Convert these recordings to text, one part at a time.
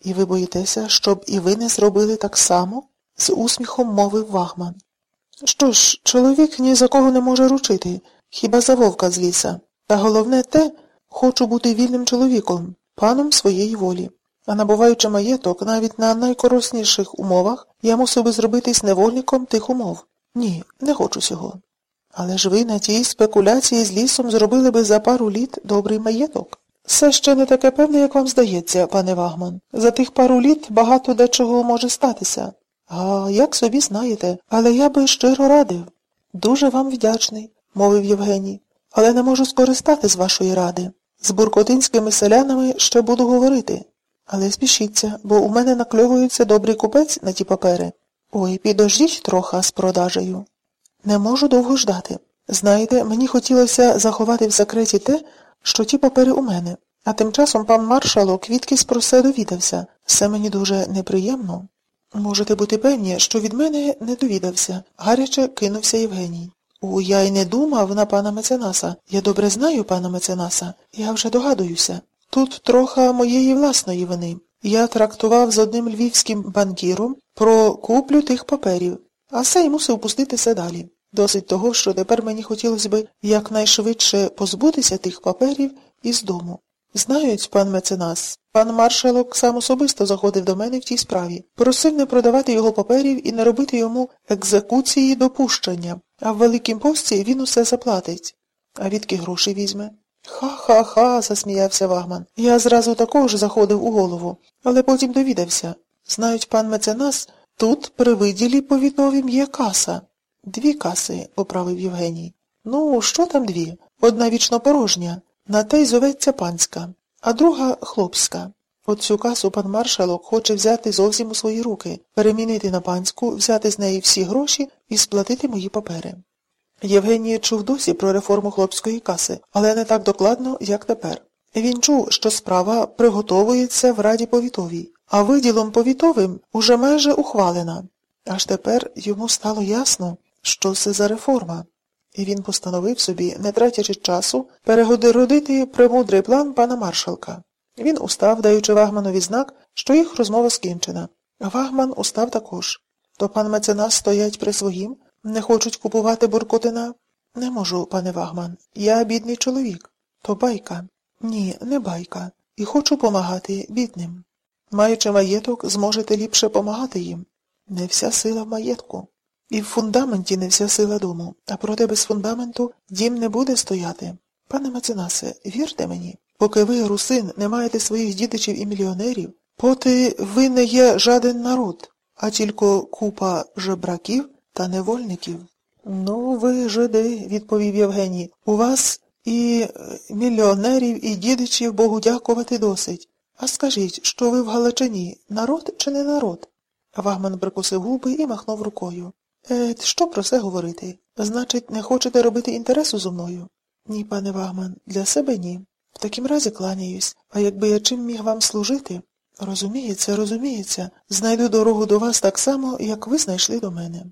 І ви боїтеся, щоб і ви не зробили так само? з усміхом мовив Вахман. Що ж, чоловік ні за кого не може ручити, хіба за вовка з ліса. Та головне те, хочу бути вільним чоловіком, паном своєї волі. А набуваючи маєток, навіть на найкоросніших умовах, я мусив би зробитись невольником тих умов. Ні, не хочу цього. Але ж ви на тій спекуляції з лісом зробили би за пару літ добрий маєток. Все ще не таке певне, як вам здається, пане Вагман. За тих пару літ багато дечого може статися. А як собі знаєте, але я би щиро радив. Дуже вам вдячний, мовив Євгеній, але не можу скористати з вашої ради. З буркотинськими селянами ще буду говорити. Але спішіться, бо у мене накльовується добрий купець на ті папери. Ой, підождіть трохи з продажею. Не можу довго ждати. Знаєте, мені хотілося заховати в секреті те, що ті папери у мене, а тим часом пан маршалок відкись про все довідався. Все мені дуже неприємно. Можете бути певні, що від мене не довідався, гаряче кинувся Євгеній. У я й не думав на пана меценаса. Я добре знаю пана меценаса, я вже догадуюся. Тут трохи моєї власної вини. Я трактував з одним львівським банкіром про куплю тих паперів, а сей мусив пуститися далі. Досить того, що тепер мені хотілося би якнайшвидше позбутися тих паперів із дому. Знають, пан меценас, пан маршалок сам особисто заходив до мене в тій справі, просив не продавати його паперів і не робити йому екзекуції допущення, а в Великім пості він усе заплатить. А відки гроші візьме? Ха-ха-ха, засміявся Вагман. Я зразу також заходив у голову, але потім довідався. Знають, пан меценас, тут при виділі повітовім є каса. Дві каси, поправив Євгеній. Ну, що там дві? Одна вічно порожня. На те й зоветься панська, а друга хлопська. От цю касу пан маршалок хоче взяти зовсім у свої руки, перемінити на панську, взяти з неї всі гроші і сплатити мої папери. Євгеній чув досі про реформу хлопської каси, але не так докладно, як тепер. Він чув, що справа приготовується в Раді повітовій, а виділом повітовим уже майже ухвалена. Аж тепер йому стало ясно, що це за реформа і він постановив собі, не тратячи часу, перегодородити премудрий план пана маршалка. Він устав, даючи Вагманові знак, що їх розмова скінчена. Вагман устав також. То пан меценас стоять при своїм, не хочуть купувати буркотина? Не можу, пане Вагман. Я бідний чоловік. То байка. Ні, не байка. І хочу помагати бідним. Маючи маєток, зможете ліпше помагати їм. Не вся сила в маєтку. І в фундаменті не вся сила дому, а проте без фундаменту дім не буде стояти. Пане меценасе, вірте мені, поки ви, русин, не маєте своїх дітичів і мільйонерів, поти ви не є жаден народ, а тільки купа жебраків та невольників. Ну, ви жиди, відповів Євгеній, у вас і е, мільйонерів, і дідичів Богу дякувати досить. А скажіть, що ви в Галичині, народ чи не народ? Вагман прикусив губи і махнув рукою. Е, що про це говорити? Значить, не хочете робити інтересу зо мною? Ні, пане Вагман, для себе ні. В такім разі кланяюсь, а якби я чим міг вам служити? Розуміється, розуміється, знайду дорогу до вас так само, як ви знайшли до мене.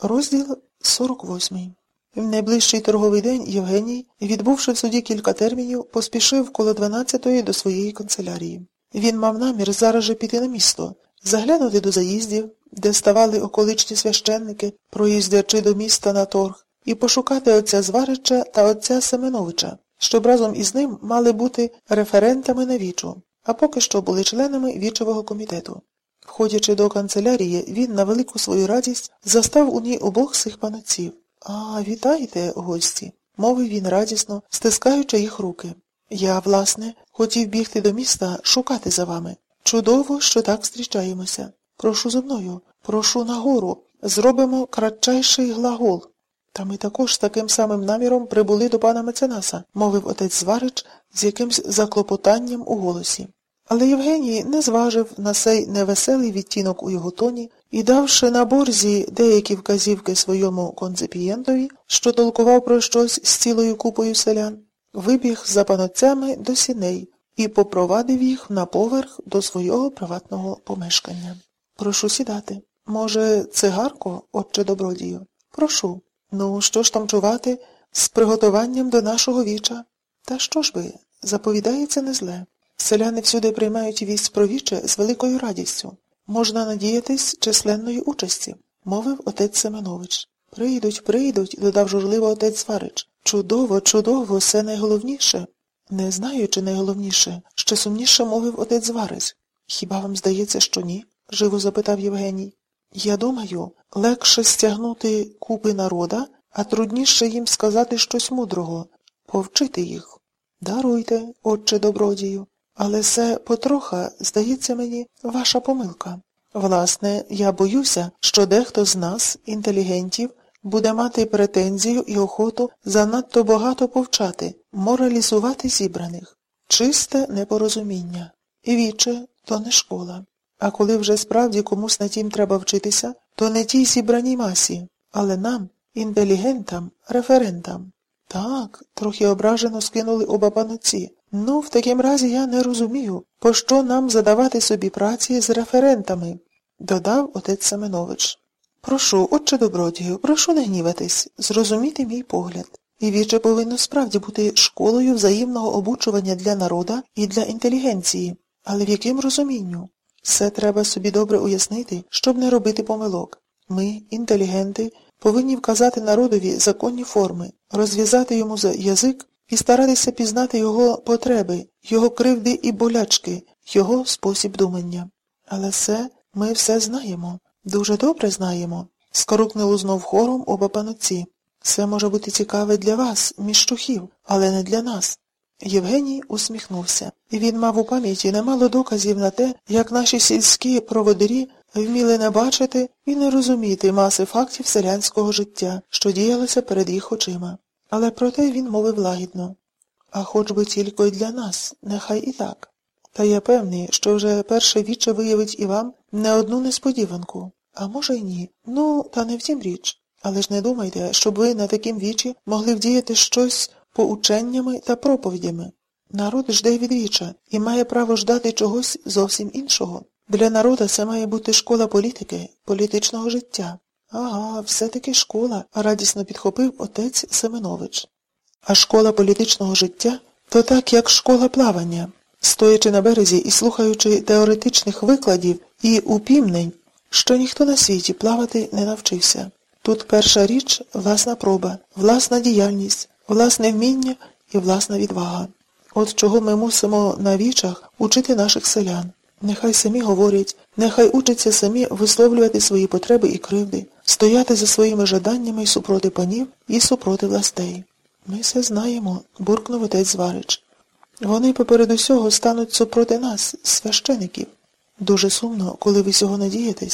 Розділ 48 В найближчий торговий день Євгеній, відбувши в суді кілька термінів, поспішив коло 12-ї до своєї канцелярії. Він мав намір зараз же піти на місто, заглянути до заїздів, де ставали околичні священники, проїздячи до міста на торг, і пошукати отця Зварича та отця Семеновича, щоб разом із ним мали бути референтами на вічу, а поки що були членами вічового комітету. Входячи до канцелярії, він на велику свою радість застав у ній обох цих панотців. А, вітайте, гості, мовив він радісно, стискаючи їх руки. Я, власне, хотів бігти до міста шукати за вами. Чудово, що так зустрічаємося. Прошу зо мною, прошу нагору, зробимо кратчайший глагол. Та ми також з таким самим наміром прибули до пана меценаса, мовив отець Зварич з якимсь заклопотанням у голосі. Але Євгеній не зважив на сей невеселий відтінок у його тоні і, давши на борзі деякі вказівки своєму конципієнтові, що толкував про щось з цілою купою селян, вибіг за панотцями до сіней і попровадив їх на поверх до свого приватного помешкання. Прошу сідати. Може, цигарко, отче добродію? Прошу. Ну, що ж там чувати з приготуванням до нашого віча? Та що ж ви? Заповідається не зле. Селяни всюди приймають вість про віче з великою радістю. Можна надіятись численної участі, мовив отець Семенович. Прийдуть, прийдуть, додав журливо отець Сварич. Чудово, чудово, все найголовніше. Не знаю, чи найголовніше, ще сумніше мовив отець Зварич. Хіба вам здається, що ні? живо запитав Євгеній. Я думаю, легше стягнути купи народа, а трудніше їм сказати щось мудрого, повчити їх. Даруйте, отче добродію, але це потроха, здається мені, ваша помилка. Власне, я боюся, що дехто з нас, інтелігентів, буде мати претензію і охоту занадто багато повчати, моралізувати зібраних. Чисте непорозуміння. І віче то не школа. А коли вже справді комусь на тім треба вчитися, то не тій зібраній масі, але нам, інтелігентам, референтам. Так, трохи ображено скинули оба пануці. Ну, в такім разі я не розумію, пощо нам задавати собі праці з референтами, додав отець Семенович. Прошу, отче добродію, прошу не гніватись, зрозуміти мій погляд. І віче повинно справді бути школою взаємного обучування для народа і для інтелігенції. Але в яким розумінню? Все треба собі добре уяснити, щоб не робити помилок. Ми, інтелігенти, повинні вказати народові законні форми, розв'язати йому за язик і старатися пізнати його потреби, його кривди і болячки, його спосіб думання. Але все, ми все знаємо, дуже добре знаємо. Скорукнули знов хором оба панотці. Все може бути цікаве для вас, міщухів, але не для нас. Євгеній усміхнувся, він мав у пам'яті немало доказів на те, як наші сільські проводирі вміли не бачити і не розуміти маси фактів селянського життя, що діялося перед їх очима. Але проте він мовив лагідно. А хоч би тільки для нас, нехай і так. Та я певний, що вже перше віче виявить і вам не одну несподіванку. А може й ні. Ну, та не втім річ. Але ж не думайте, щоб ви на такім вічі могли вдіяти щось поученнями та проповідями. Народ жде від віча і має право ждати чогось зовсім іншого. Для народа це має бути школа політики, політичного життя. Ага, все-таки школа, радісно підхопив отець Семенович. А школа політичного життя то так, як школа плавання. Стоячи на березі і слухаючи теоретичних викладів і упівнень, що ніхто на світі плавати не навчився. Тут перша річ власна проба, власна діяльність, власне вміння і власна відвага. От чого ми мусимо на вічах учити наших селян. Нехай самі говорять, нехай учаться самі висловлювати свої потреби і кривди, стояти за своїми жаданнями й супроти панів і супроти властей. Ми все знаємо, буркнув отець Зварич. Вони поперед усього стануть супроти нас, священиків. Дуже сумно, коли ви цього надієтесь,